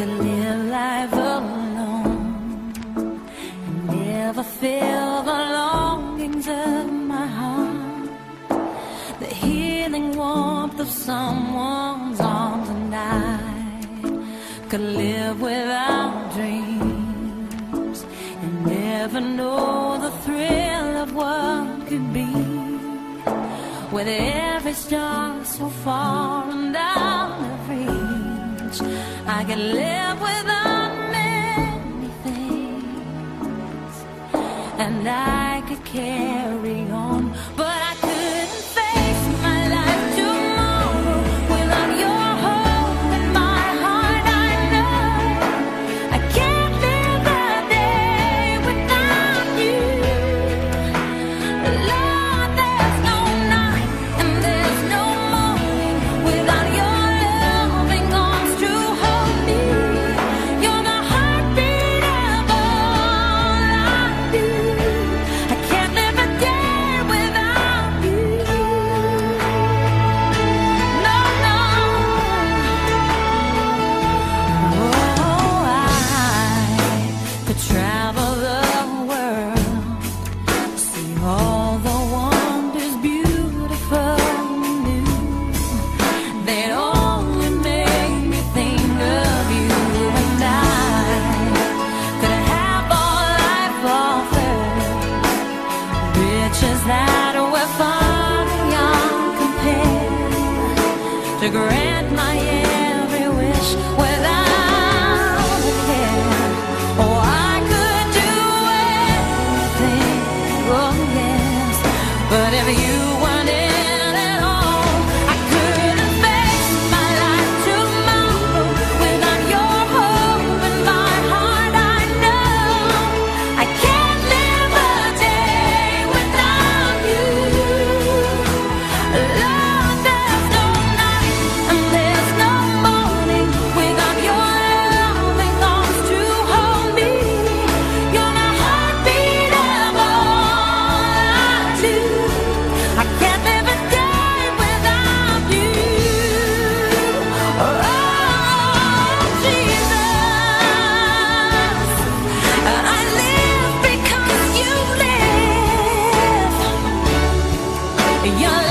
could live life alone and never feel the longings of my heart, the healing warmth of someone's arms, and I could live without dreams and never know the thrill of what could be with every star so far and I. I could live without many things, and I could carry on, that were far beyond. To grant my. Your